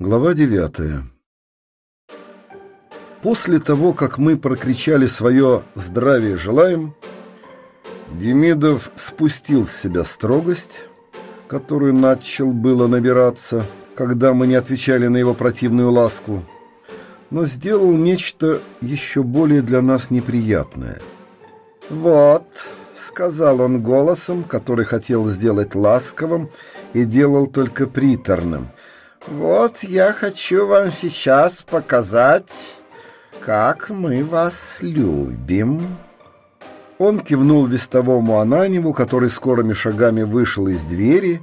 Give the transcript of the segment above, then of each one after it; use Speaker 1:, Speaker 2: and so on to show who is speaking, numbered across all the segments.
Speaker 1: Глава девятая. После того, как мы прокричали свое «здравие желаем», Демидов спустил с себя строгость, которую начал было набираться, когда мы не отвечали на его противную ласку, но сделал нечто еще более для нас неприятное. «Вот», — сказал он голосом, который хотел сделать ласковым и делал только приторным, «вот я хочу вам сейчас показать, как мы вас любим». Он кивнул вестовому Ананеву, который скорыми шагами вышел из двери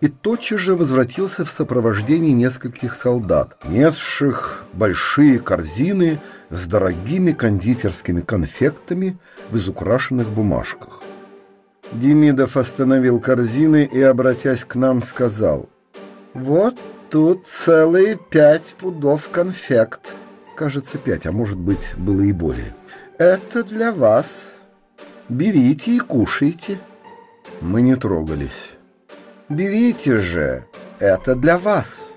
Speaker 1: и тотчас же возвратился в сопровождении нескольких солдат, несших большие корзины с дорогими кондитерскими конфектами в изукрашенных бумажках. Демидов остановил корзины и, обратясь к нам, сказал, «Вот тут целые пять пудов конфект». Кажется, пять, а может быть, было и более. «Это для вас». Берите и кушайте. Мы не трогались. Берите же, это для вас.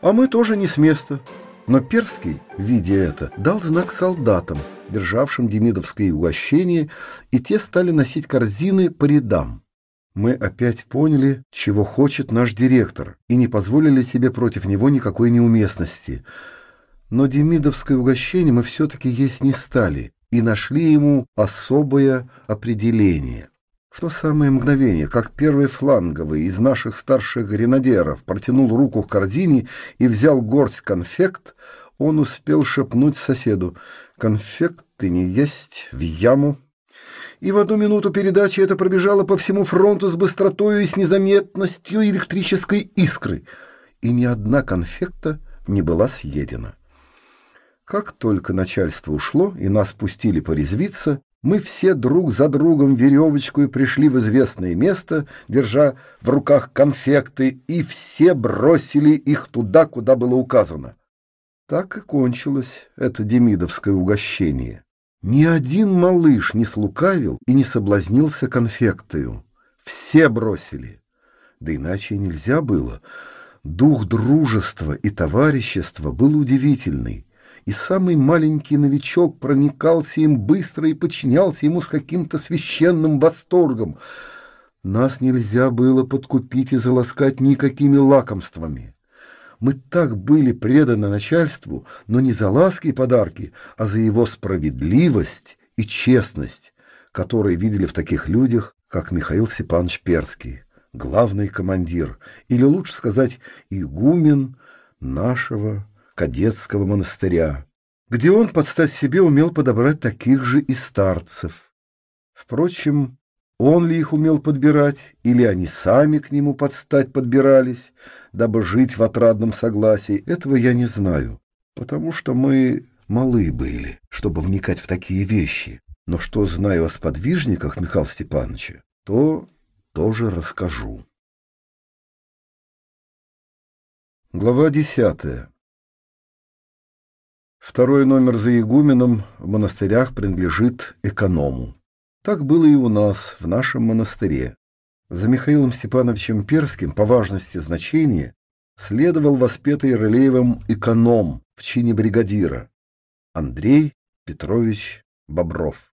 Speaker 1: А мы тоже не с места. Но Перский, видя это, дал знак солдатам, державшим демидовское угощение, и те стали носить корзины по рядам. Мы опять поняли, чего хочет наш директор, и не позволили себе против него никакой неуместности. Но демидовское угощение мы все-таки есть не стали, и нашли ему особое определение. В то самое мгновение, как первый фланговый из наших старших гренадеров протянул руку к корзине и взял горсть конфект, он успел шепнуть соседу «Конфекты не есть, в яму». И в одну минуту передачи это пробежало по всему фронту с быстротою и с незаметностью электрической искры, и ни одна конфекта не была съедена. Как только начальство ушло и нас пустили порезвиться, мы все друг за другом веревочку и пришли в известное место, держа в руках конфекты, и все бросили их туда, куда было указано. Так и кончилось это демидовское угощение. Ни один малыш не слукавил и не соблазнился конфектою. Все бросили. Да иначе нельзя было. Дух дружества и товарищества был удивительный и самый маленький новичок проникался им быстро и подчинялся ему с каким-то священным восторгом. Нас нельзя было подкупить и заласкать никакими лакомствами. Мы так были преданы начальству, но не за ласки и подарки, а за его справедливость и честность, которые видели в таких людях, как Михаил Степанович Перский, главный командир, или лучше сказать, игумен нашего кадетского монастыря, где он под стать себе умел подобрать таких же и старцев. Впрочем, он ли их умел подбирать, или они сами к нему под стать подбирались, дабы жить в отрадном согласии, этого я не знаю, потому что мы малы были, чтобы вникать в такие вещи. Но что знаю о сподвижниках Михаила Степановича, то тоже расскажу. Глава десятая. Второй номер за игуменом в монастырях принадлежит эконому. Так было и у нас, в нашем монастыре. За Михаилом Степановичем Перским по важности значения следовал воспетый Рылеевым эконом в чине бригадира Андрей Петрович Бобров.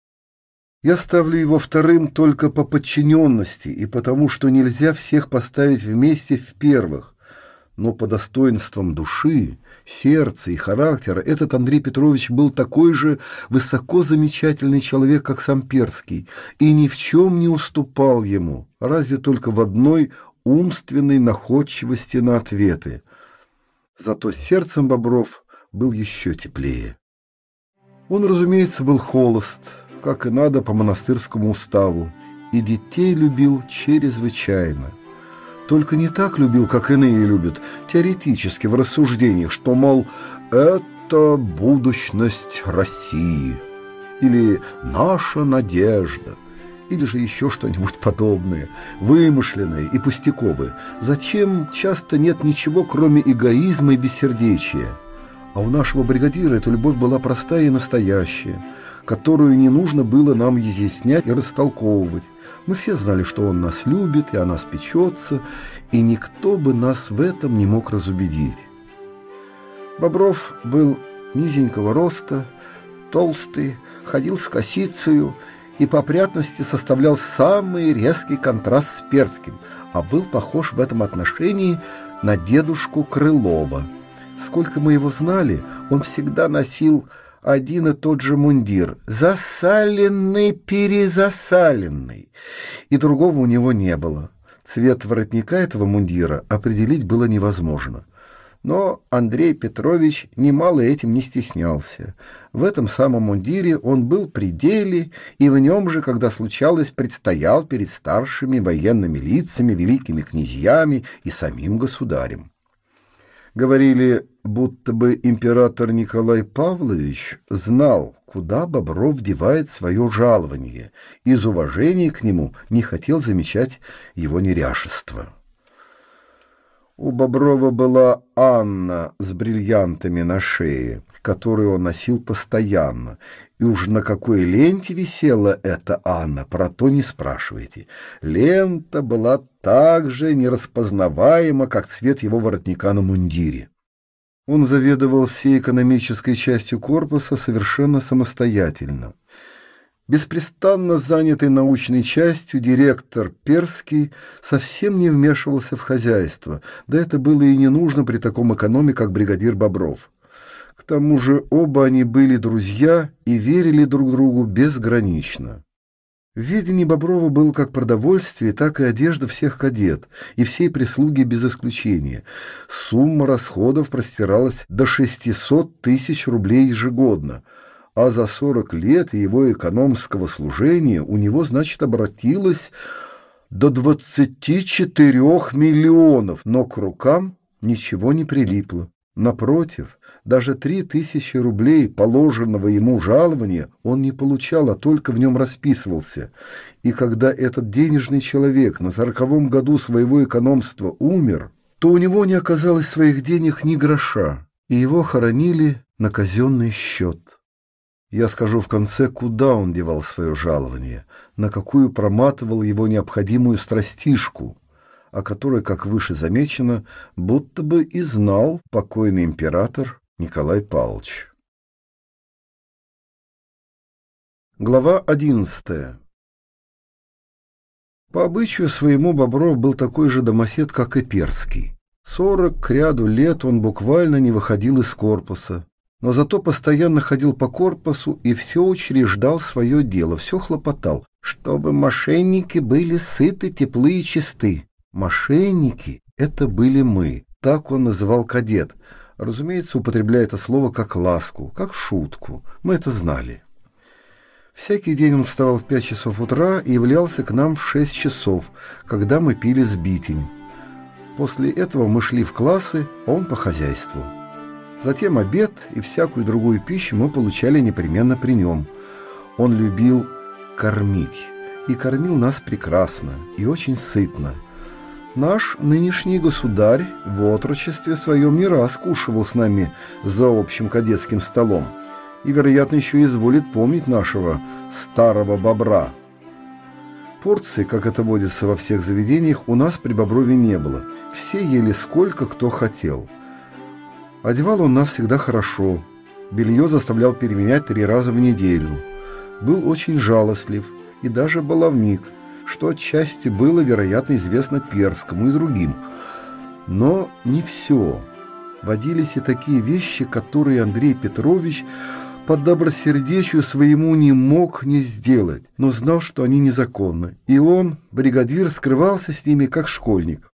Speaker 1: Я ставлю его вторым только по подчиненности и потому, что нельзя всех поставить вместе в первых, но по достоинствам души сердца и характера этот Андрей Петрович был такой же высоко замечательный человек, как сам Перский, и ни в чем не уступал ему, разве только в одной умственной находчивости на ответы. Зато сердцем Бобров был еще теплее. Он, разумеется, был холост, как и надо по монастырскому уставу, и детей любил чрезвычайно. Только не так любил, как иные любят, теоретически в рассуждениях, что, мол, это будущность России, или наша надежда, или же еще что-нибудь подобное, вымышленное и пустяковое. Зачем часто нет ничего, кроме эгоизма и бессердечия? А у нашего бригадира эта любовь была простая и настоящая, которую не нужно было нам изъяснять и растолковывать. Мы все знали, что он нас любит и о нас печется, и никто бы нас в этом не мог разубедить. Бобров был низенького роста, толстый, ходил с косицею и по опрятности составлял самый резкий контраст с Перским, а был похож в этом отношении на дедушку Крылова. Сколько мы его знали, он всегда носил один и тот же мундир, засаленный, перезасаленный, и другого у него не было. Цвет воротника этого мундира определить было невозможно. Но Андрей Петрович немало этим не стеснялся. В этом самом мундире он был при деле, и в нем же, когда случалось, предстоял перед старшими военными лицами, великими князьями и самим государем. Говорили, будто бы император Николай Павлович знал, куда Бобров девает свое жалование, из уважения к нему не хотел замечать его неряшество. У Боброва была Анна с бриллиантами на шее, которую он носил постоянно, и уж на какой ленте висела эта Анна, про то не спрашивайте. Лента была так же нераспознаваема, как цвет его воротника на мундире. Он заведовал всей экономической частью корпуса совершенно самостоятельно. Беспрестанно занятый научной частью, директор Перский совсем не вмешивался в хозяйство, да это было и не нужно при таком экономе, как бригадир Бобров. Тому же оба они были друзья и верили друг другу безгранично. В ведении Боброва было как продовольствие, так и одежда всех кадет и всей прислуги без исключения. Сумма расходов простиралась до 600 тысяч рублей ежегодно, а за 40 лет его экономского служения у него, значит, обратилось до 24 миллионов, но к рукам ничего не прилипло. Напротив, даже три тысячи рублей положенного ему жалования он не получал, а только в нем расписывался. И когда этот денежный человек на сороковом году своего экономства умер, то у него не оказалось своих денег ни гроша, и его хоронили на казенный счет. Я скажу в конце, куда он девал свое жалование, на какую проматывал его необходимую страстишку, о которой, как выше замечено, будто бы и знал покойный император Николай Павлович. Глава одиннадцатая. По обычаю своему Бобров был такой же домосед, как и Перский. Сорок к ряду лет он буквально не выходил из корпуса, но зато постоянно ходил по корпусу и все учреждал свое дело, все хлопотал, чтобы мошенники были сыты, теплы и чисты. Мошенники — это были мы, так он называл кадет — разумеется, употребляя это слово как ласку, как шутку. Мы это знали. Всякий день он вставал в пять часов утра и являлся к нам в шесть часов, когда мы пили сбитень. После этого мы шли в классы, а он по хозяйству. Затем обед и всякую другую пищу мы получали непременно при нем. Он любил кормить и кормил нас прекрасно и очень сытно – Наш нынешний государь в отрочестве своем не раз кушивал с нами за общим кадетским столом и, вероятно, еще изволит помнить нашего старого бобра. Порции, как это водится во всех заведениях, у нас при Боброве не было. Все ели сколько кто хотел. Одевал он нас всегда хорошо. Белье заставлял переменять три раза в неделю. Был очень жалостлив и даже баловник – что отчасти было, вероятно, известно Перскому и другим. Но не все. Водились и такие вещи, которые Андрей Петрович по добросердечию своему не мог не сделать, но знал, что они незаконны. И он, бригадир, скрывался с ними, как школьник.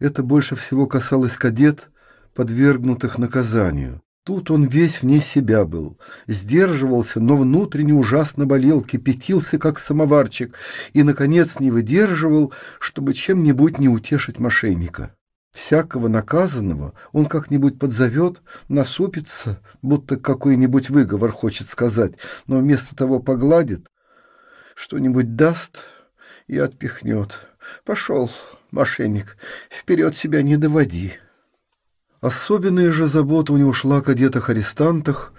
Speaker 1: Это больше всего касалось кадет, подвергнутых наказанию. Тут он весь вне себя был, сдерживался, но внутренне ужасно болел, кипятился, как самоварчик, и, наконец, не выдерживал, чтобы чем-нибудь не утешить мошенника. Всякого наказанного он как-нибудь подзовет, насупится, будто какой-нибудь выговор хочет сказать, но вместо того погладит, что-нибудь даст и отпихнет. «Пошел, мошенник, вперед себя не доводи». Особенная же забота у него шла о кадетах-арестантах,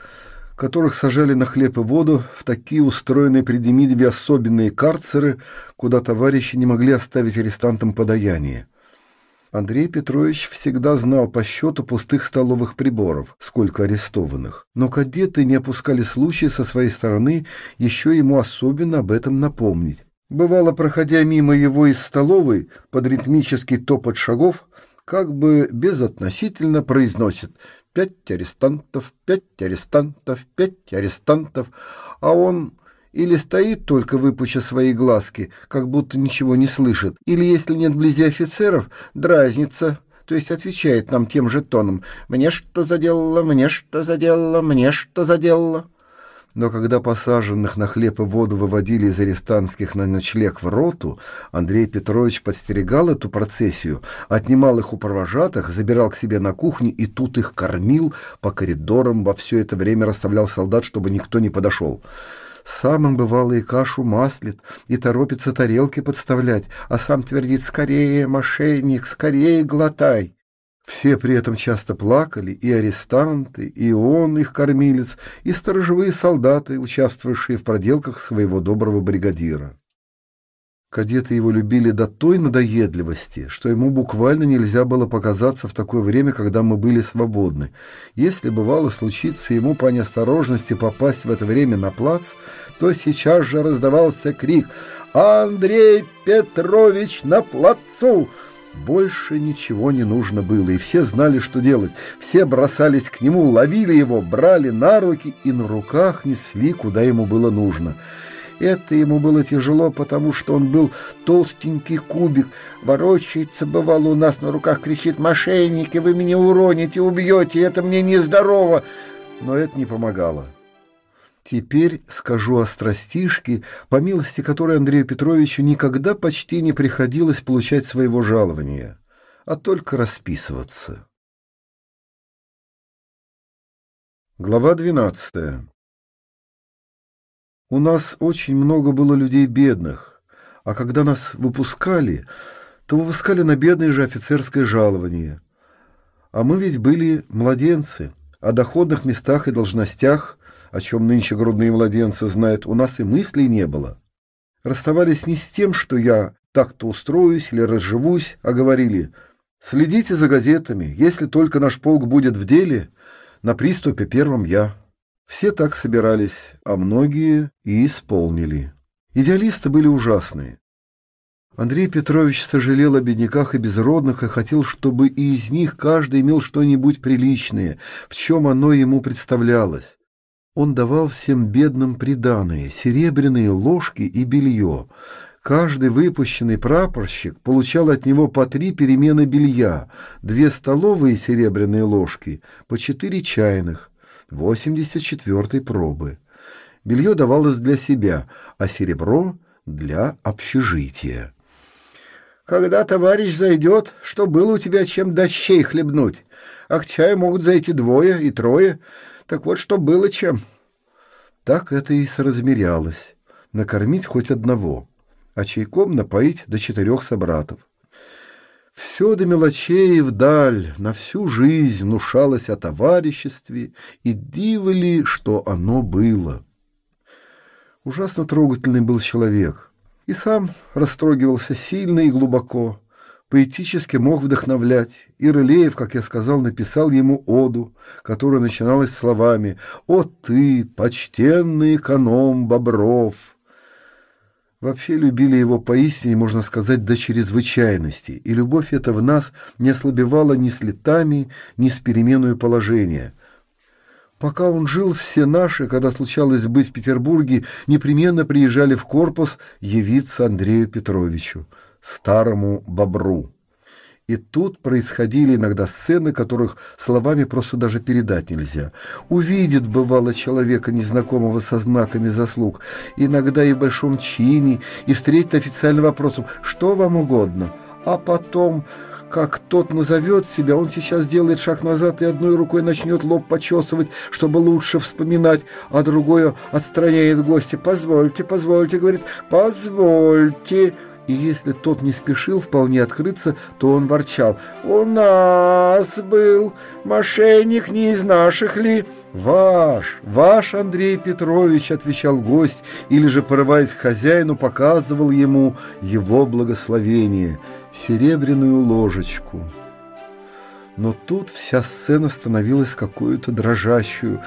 Speaker 1: которых сажали на хлеб и воду в такие устроенные при Демидове особенные карцеры, куда товарищи не могли оставить арестантам подаяние. Андрей Петрович всегда знал по счету пустых столовых приборов, сколько арестованных. Но кадеты не опускали случая со своей стороны еще ему особенно об этом напомнить. Бывало, проходя мимо его из столовой, под ритмический топот шагов, как бы безотносительно произносит. «пять арестантов, пять арестантов, пять арестантов», а он или стоит только выпуча свои глазки, как будто ничего не слышит, или, если нет вблизи офицеров, дразнится, то есть отвечает нам тем же тоном. «Мне что заделало, мне что заделало, мне что заделало». Но когда посаженных на хлеб и воду выводили из арестантских на ночлег в роту, Андрей Петрович подстерегал эту процессию, отнимал их у провожатых, забирал к себе на кухню и тут их кормил по коридорам, во все это время расставлял солдат, чтобы никто не подошел. Сам он, бывало, и кашу маслит, и торопится тарелки подставлять, а сам твердит «Скорее, мошенник, скорее глотай!» Все при этом часто плакали, и арестанты, и он, их кормилец, и сторожевые солдаты, участвовавшие в проделках своего доброго бригадира. Кадеты его любили до той надоедливости, что ему буквально нельзя было показаться в такое время, когда мы были свободны. Если бывало случиться ему по неосторожности попасть в это время на плац, то сейчас же раздавался крик «Андрей Петрович на плацу!» Больше ничего не нужно было, и все знали, что делать. Все бросались к нему, ловили его, брали на руки и на руках несли, куда ему было нужно. Это ему было тяжело, потому что он был толстенький кубик. Ворочается, бывало, у нас на руках, кричит «Мошенники, вы меня уроните, убьете, это мне нездорово!» Но это не помогало. Теперь скажу о страстишке, по милости которой Андрею Петровичу никогда почти не приходилось получать своего жалования, а только расписываться. Глава двенадцатая. У нас очень много было людей бедных, а когда нас выпускали, то выпускали на бедное же офицерское жалование. А мы ведь были младенцы, о доходных местах и должностях, о чем нынче грудные младенцы знают, у нас и мыслей не было. Расставались не с тем, что я так-то устроюсь или разживусь, а говорили «Следите за газетами, если только наш полк будет в деле, на приступе первым я». Все так собирались, а многие и исполнили. Идеалисты были ужасные. Андрей Петрович сожалел о бедняках и безродных и хотел, чтобы и из них каждый имел что-нибудь приличное, в чем оно ему представлялось. Он давал всем бедным приданые, серебряные ложки и белье. Каждый выпущенный прапорщик получал от него по три перемены белья, две столовые серебряные ложки, по четыре чайных, 84 пробы. Белье давалось для себя, а серебро — для общежития. «Когда товарищ зайдет, что было у тебя чем дощей хлебнуть? А к чаю могут зайти двое и трое. Так вот, что было чем». Так это и соразмерялось. Накормить хоть одного, а чайком напоить до четырех собратов. Все до мелочей вдаль, на всю жизнь внушалось о товариществе, и диво ли, что оно было. Ужасно трогательный был человек, и сам растрогивался сильно и глубоко, поэтически мог вдохновлять, и Рылеев, как я сказал, написал ему оду, которая начиналась словами «О ты, почтенный эконом Бобров!» Вообще любили его поистине, можно сказать, до чрезвычайности, и любовь эта в нас не ослабевала ни с летами, ни с переменой положения. Пока он жил, все наши, когда случалось быть в Петербурге, непременно приезжали в корпус явиться Андрею Петровичу, старому бобру. И тут происходили иногда сцены, которых словами просто даже передать нельзя. Увидит, бывало, человека, незнакомого со знаками заслуг, иногда и в большом чине, и встретит официальным вопросом «Что вам угодно?», а потом как тот назовет себя, он сейчас сделает шаг назад и одной рукой начнет лоб почесывать, чтобы лучше вспоминать, а другой отстраняет гостя. «Позвольте, позвольте», — говорит, «позвольте» и если тот не спешил вполне открыться, то он ворчал. «У нас был мошенник не из наших ли?» «Ваш, ваш Андрей Петрович», — отвечал гость, или же, порываясь к хозяину, показывал ему его благословение. серебряную ложечку – но тут вся сцена становилась какую-то дрожащую.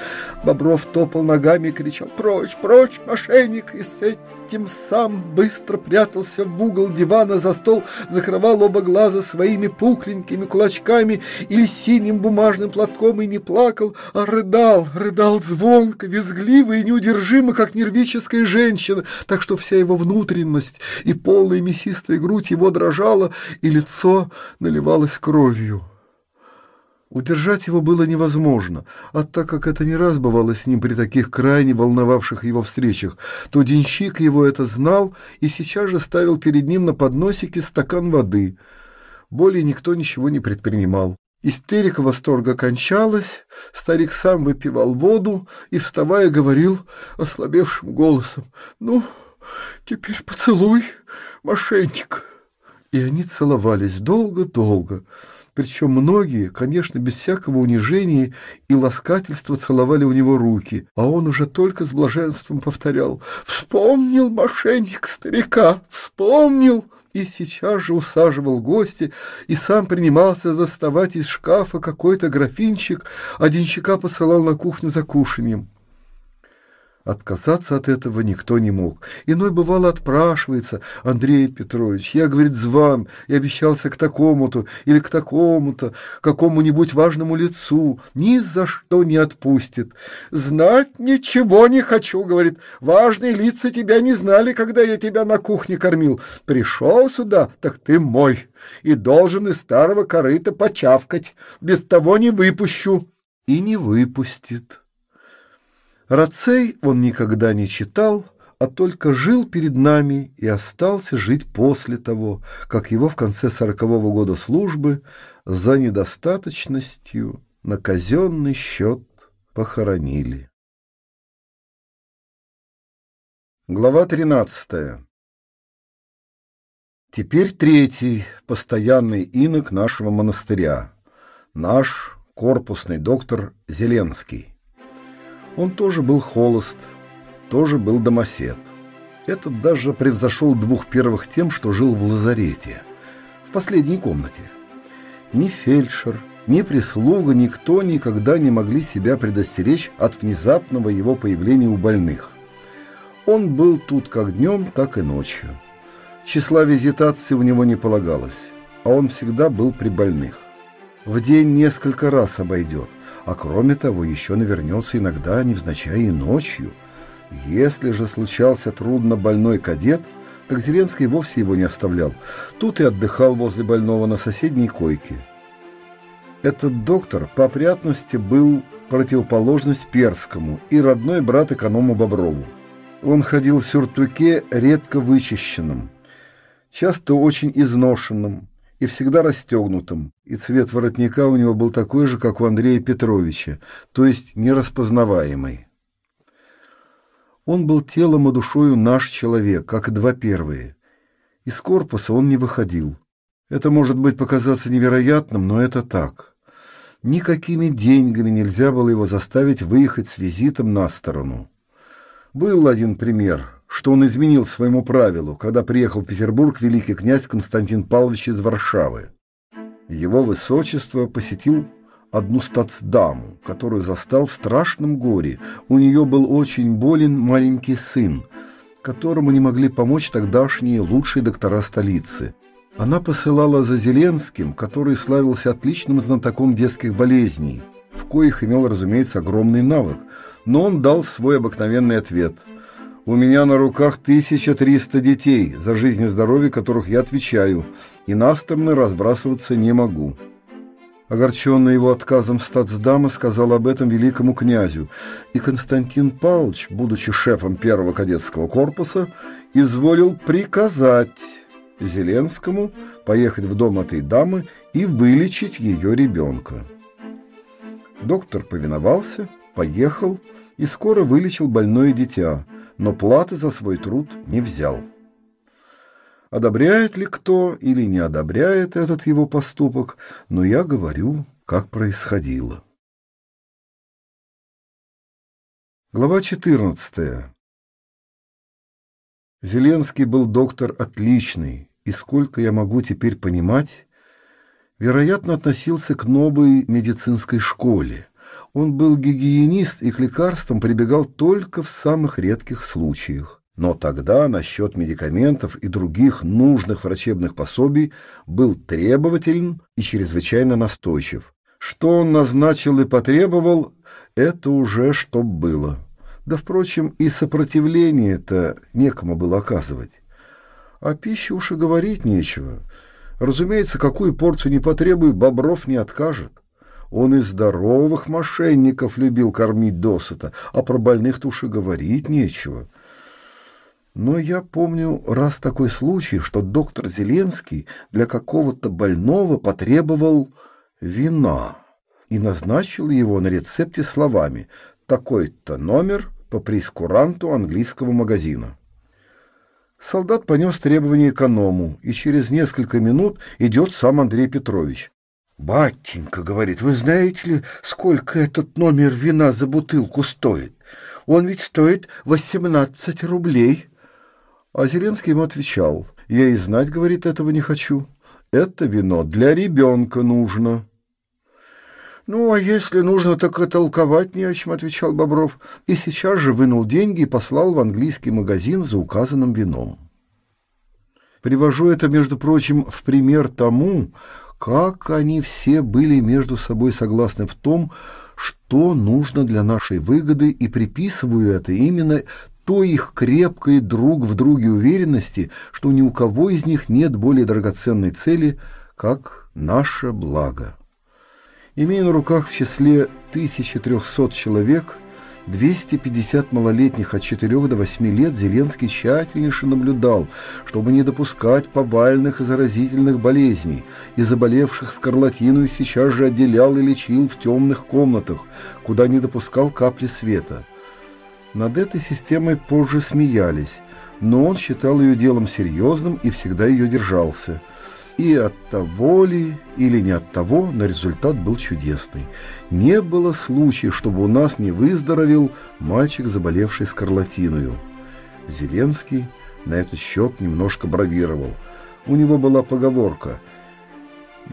Speaker 1: Бобров топал ногами и кричал «Прочь, прочь, мошенник!» И с этим сам быстро прятался в угол дивана за стол, закрывал оба глаза своими пухленькими кулачками или синим бумажным платком и не плакал, а рыдал, рыдал звонко, визгливо и неудержимо, как нервическая женщина, так что вся его внутренность и полная мясистая грудь его дрожала, и лицо наливалось кровью. Удержать его было невозможно, а так как это не раз бывало с ним при таких крайне волновавших его встречах, то денщик его это знал и сейчас же ставил перед ним на подносике стакан воды. Более никто ничего не предпринимал. Истерика восторга кончалась, старик сам выпивал воду и, вставая, говорил ослабевшим голосом, «Ну, теперь поцелуй, мошенник». И они целовались долго-долго. Причем многие, конечно, без всякого унижения и ласкательства целовали у него руки, а он уже только с блаженством повторял «Вспомнил мошенник старика, вспомнил!» и сейчас же усаживал гостя и сам принимался доставать из шкафа какой-то графинчик, а денщика посылал на кухню за кушаньем. Отказаться от этого никто не мог. Иной, бывало, отпрашивается. Андрей Петрович, я, говорит, зван и обещался к такому-то или к такому-то, какому-нибудь важному лицу. Ни за что не отпустит. Знать ничего не хочу, говорит. Важные лица тебя не знали, когда я тебя на кухне кормил. Пришел сюда, так ты мой. И должен из старого корыта почавкать. Без того не выпущу. И не выпустит. Рацей он никогда не читал, а только жил перед нами и остался жить после того, как его в конце сорокового года службы за недостаточностью на казенный счет похоронили. Глава тринадцатая. Теперь третий постоянный инок нашего монастыря, наш корпусный доктор Зеленский. Он тоже был холост, тоже был домосед. Этот даже превзошел двух первых тем, что жил в лазарете, в последней комнате. Ни фельдшер, ни прислуга, никто никогда не могли себя предостеречь от внезапного его появления у больных. Он был тут как днем, так и ночью. Числа визитации у него не полагалось, а он всегда был при больных. В день несколько раз обойдет – а кроме того еще навернется иногда невзначай и ночью. Если же случался трудно больной кадет, так Зеленский вовсе его не оставлял. Тут и отдыхал возле больного на соседней койке. Этот доктор по опрятности был противоположность Перскому и родной брат эконому Боброву. Он ходил в сюртуке редко вычищенном, часто очень изношенном, и всегда расстегнутым, и цвет воротника у него был такой же, как у Андрея Петровича, то есть нераспознаваемый. Он был телом и душою наш человек, как два первые. Из корпуса он не выходил. Это может быть показаться невероятным, но это так. Никакими деньгами нельзя было его заставить выехать с визитом на сторону. Был один пример что он изменил своему правилу, когда приехал в Петербург великий князь Константин Павлович из Варшавы. Его высочество посетил одну стацдаму, которую застал в страшном горе. У нее был очень болен маленький сын, которому не могли помочь тогдашние лучшие доктора столицы. Она посылала за Зеленским, который славился отличным знатоком детских болезней, в коих имел, разумеется, огромный навык, но он дал свой обыкновенный ответ – у меня на руках 1300 детей, за жизнь и здоровье которых я отвечаю, и на стороны разбрасываться не могу». Огорченный его отказом статсдама сказал об этом великому князю, и Константин Павлович, будучи шефом первого кадетского корпуса, изволил приказать Зеленскому поехать в дом этой дамы и вылечить ее ребенка. Доктор повиновался, поехал и скоро вылечил больное дитя, но платы за свой труд не взял. Одобряет ли кто или не одобряет этот его поступок, но я говорю, как происходило. Глава 14. Зеленский был доктор отличный, и сколько я могу теперь понимать, вероятно, относился к новой медицинской школе. Он был гигиенист и к лекарствам прибегал только в самых редких случаях. Но тогда насчет медикаментов и других нужных врачебных пособий был требователен и чрезвычайно настойчив. Что он назначил и потребовал, это уже что было. Да, впрочем, и сопротивление-то некому было оказывать. О пище уж и говорить нечего. Разумеется, какую порцию не потребует, Бобров не откажет. Он и здоровых мошенников любил кормить досыта, а про больных-то говорить нечего. Но я помню раз такой случай, что доктор Зеленский для какого-то больного потребовал вина и назначил его на рецепте словами «такой-то номер по прескуранту английского магазина». Солдат понес требования эконому, и через несколько минут идет сам Андрей Петрович. «Батенька, — говорит, — вы знаете ли, сколько этот номер вина за бутылку стоит? Он ведь стоит восемнадцать рублей». А Зеленский ему отвечал, «Я и знать, — говорит, — этого не хочу. Это вино для ребенка нужно». «Ну, а если нужно, так и толковать не о чем», — отвечал Бобров, и сейчас же вынул деньги и послал в английский магазин за указанным вином. Привожу это, между прочим, в пример тому, как они все были между собой согласны в том, что нужно для нашей выгоды, и приписываю это именно той их крепкой друг в друге уверенности, что ни у кого из них нет более драгоценной цели, как наше благо. Имея на руках в числе 1300 человек, 250 малолетних от 4 до 8 лет Зеленский тщательнейше наблюдал, чтобы не допускать повальных и заразительных болезней, и заболевших скарлатиной сейчас же отделял и лечил в темных комнатах, куда не допускал капли света. Над этой системой позже смеялись, но он считал ее делом серьезным и всегда ее держался – и от того ли, или не от того, но результат был чудесный. Не было случая, чтобы у нас не выздоровел мальчик, заболевший скарлатиною. Зеленский на этот счет немножко бравировал. У него была поговорка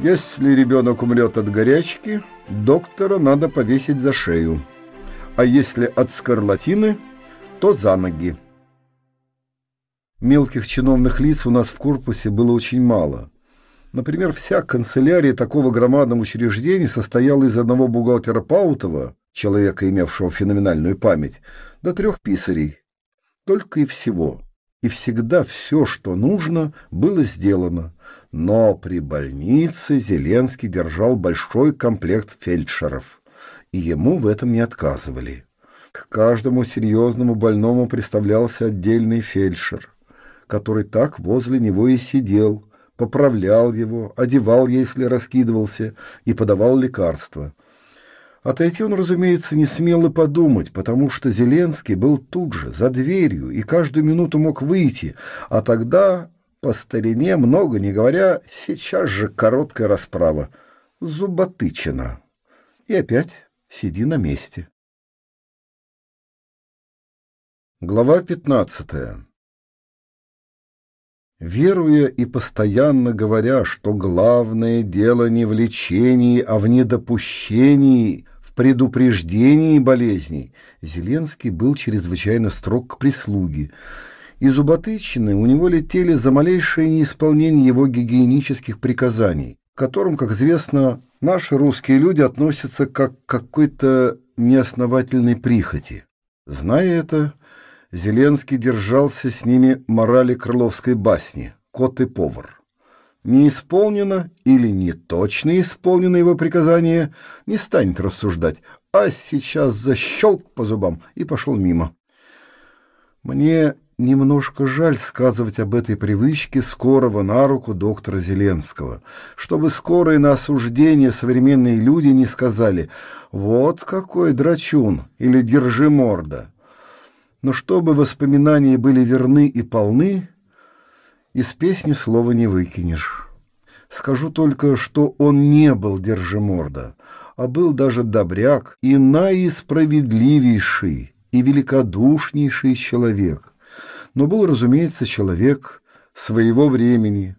Speaker 1: «Если ребенок умрет от горячки, доктора надо повесить за шею, а если от скарлатины, то за ноги». Мелких чиновных лиц у нас в корпусе было очень мало – Например, вся канцелярия такого громадного учреждения состояла из одного бухгалтера Паутова, человека, имевшего феноменальную память, до трех писарей. Только и всего. И всегда все, что нужно, было сделано. Но при больнице Зеленский держал большой комплект фельдшеров, и ему в этом не отказывали. К каждому серьезному больному представлялся отдельный фельдшер, который так возле него и сидел – поправлял его, одевал, если раскидывался, и подавал лекарства. Отойти он, разумеется, не смел и подумать, потому что Зеленский был тут же, за дверью, и каждую минуту мог выйти, а тогда, по старине, много не говоря, сейчас же короткая расправа. Зуботычина. И опять сиди на месте. Глава пятнадцатая веруя и постоянно говоря, что главное дело не в лечении, а в недопущении, в предупреждении болезней, Зеленский был чрезвычайно строг к прислуге, и зуботычины у него летели за малейшее неисполнение его гигиенических приказаний, к которым, как известно, наши русские люди относятся как к какой-то неосновательной прихоти. Зная это, Зеленский держался с ними морали крыловской басни «Кот и повар». Не исполнено или не точно исполнено его приказание, не станет рассуждать, а сейчас защелк по зубам и пошел мимо. Мне немножко жаль сказывать об этой привычке скорого на руку доктора Зеленского, чтобы скорые на осуждение современные люди не сказали «вот какой драчун» или «держи морда». Но чтобы воспоминания были верны и полны, из песни слова не выкинешь. Скажу только, что он не был держиморда, а был даже добряк и наисправедливейший и великодушнейший человек. Но был, разумеется, человек своего времени,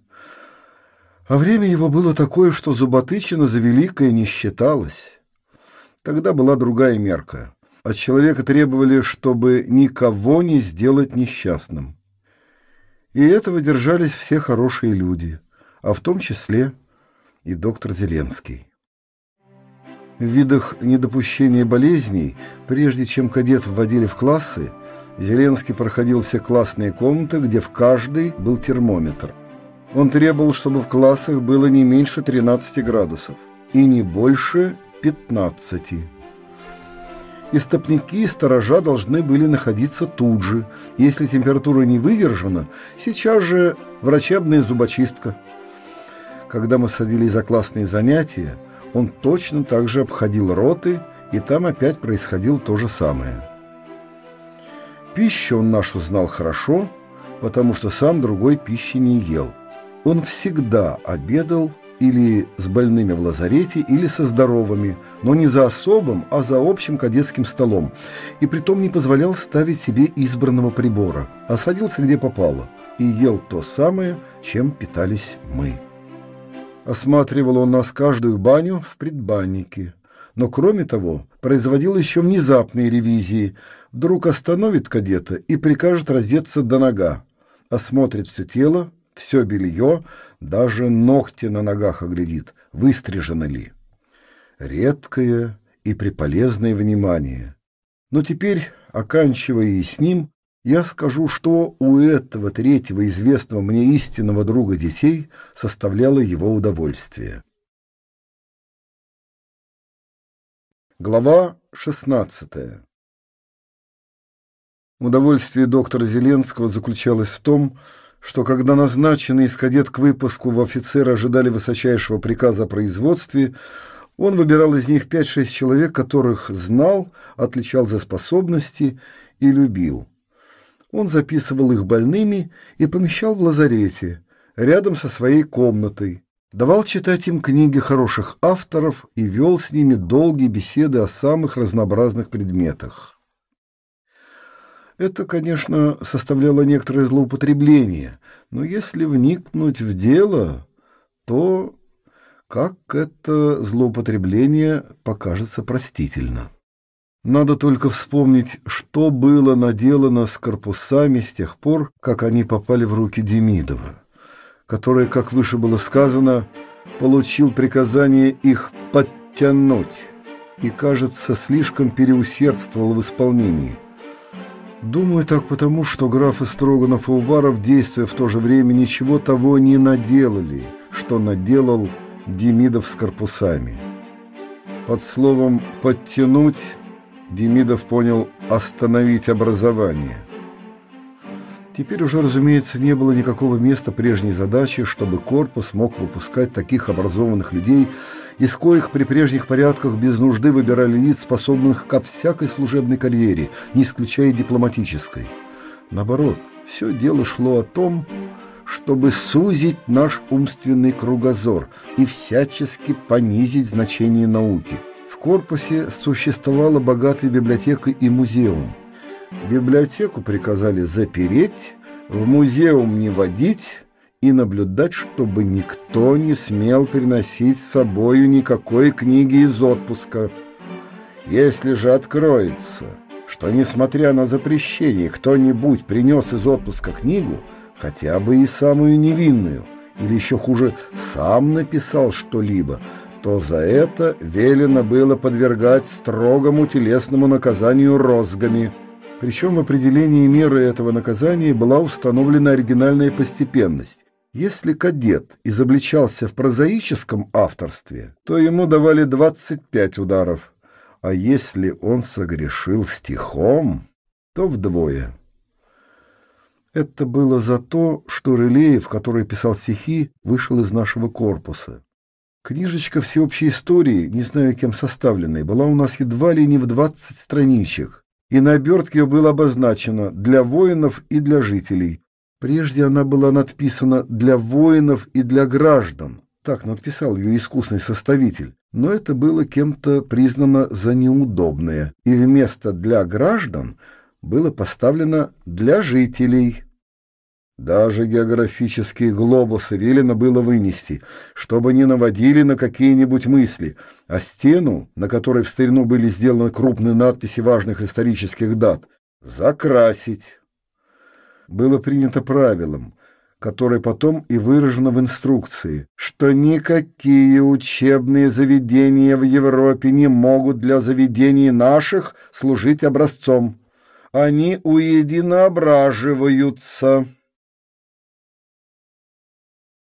Speaker 1: А время его было такое, что зуботычина за великое не считалось. Тогда была другая мерка. От человека требовали, чтобы никого не сделать несчастным. И этого держались все хорошие люди, а в том числе и доктор Зеленский. В видах недопущения болезней, прежде чем кадет вводили в классы, Зеленский проходил все классные комнаты, где в каждой был термометр. Он требовал, чтобы в классах было не меньше 13 градусов и не больше 15. Истопники сторожа должны были находиться тут же. Если температура не выдержана, сейчас же врачебная зубочистка. Когда мы садились за классные занятия, он точно так же обходил роты, и там опять происходило то же самое. Пищу он нашу знал хорошо, потому что сам другой пищи не ел. Он всегда обедал или с больными в лазарете, или со здоровыми, но не за особым, а за общим кадетским столом, и притом не позволял ставить себе избранного прибора, а садился где попало и ел то самое, чем питались мы. Осматривал он нас каждую баню в предбаннике, но кроме того производил еще внезапные ревизии. Вдруг остановит кадета и прикажет раздеться до нога, осмотрит все тело, все белье, даже ногти на ногах оглядит, выстрижено ли. Редкое и приполезное внимание. Но теперь, оканчивая и с ним, я скажу, что у этого третьего известного мне истинного друга детей составляло его удовольствие. Глава 16 Удовольствие доктора Зеленского заключалось в том, что когда назначенный из кадет к выпуску в офицера ожидали высочайшего приказа о производстве, он выбирал из них 5-6 человек, которых знал, отличал за способности и любил. Он записывал их больными и помещал в лазарете, рядом со своей комнатой, давал читать им книги хороших авторов и вел с ними долгие беседы о самых разнообразных предметах. Это, конечно, составляло некоторое злоупотребление, но если вникнуть в дело, то как это злоупотребление покажется простительно. Надо только вспомнить, что было наделано с корпусами с тех пор, как они попали в руки Демидова, который, как выше было сказано, получил приказание их подтянуть и, кажется, слишком переусердствовал в исполнении – Думаю так потому, что графы Строганов и Уваров, действуя в то же время, ничего того не наделали, что наделал Демидов с корпусами. Под словом «подтянуть» Демидов понял «остановить образование». Теперь уже, разумеется, не было никакого места прежней задачи, чтобы корпус мог выпускать таких образованных людей, из коих при прежних порядках без нужды выбирали лиц, способных ко всякой служебной карьере, не исключая дипломатической. Наоборот, все дело шло о том, чтобы сузить наш умственный кругозор и всячески понизить значение науки. В корпусе существовала богатая библиотека и музеум. Библиотеку приказали запереть, в музеум не водить, и наблюдать, чтобы никто не смел приносить с собою никакой книги из отпуска. Если же откроется, что, несмотря на запрещение, кто-нибудь принес из отпуска книгу, хотя бы и самую невинную, или еще хуже, сам написал что-либо, то за это велено было подвергать строгому телесному наказанию розгами. Причем в определении меры этого наказания была установлена оригинальная постепенность. Если кадет изобличался в прозаическом авторстве, то ему давали 25 ударов, а если он согрешил стихом, то вдвое. Это было за то, что Рылеев, который писал стихи, вышел из нашего корпуса. Книжечка всеобщей истории, не знаю кем составленной, была у нас едва ли не в 20 страничек, и на обертке ее было обозначено «для воинов и для жителей», Прежде она была надписана «для воинов и для граждан». Так надписал ее искусный составитель. Но это было кем-то признано за неудобное, и вместо «для граждан» было поставлено «для жителей». Даже географические глобусы велено было вынести, чтобы не наводили на какие-нибудь мысли, а стену, на которой в старину были сделаны крупные надписи важных исторических дат, закрасить. Было принято правилом, которое потом и выражено в инструкции, что никакие учебные заведения в Европе не могут для заведений наших служить образцом. Они уединоображиваются.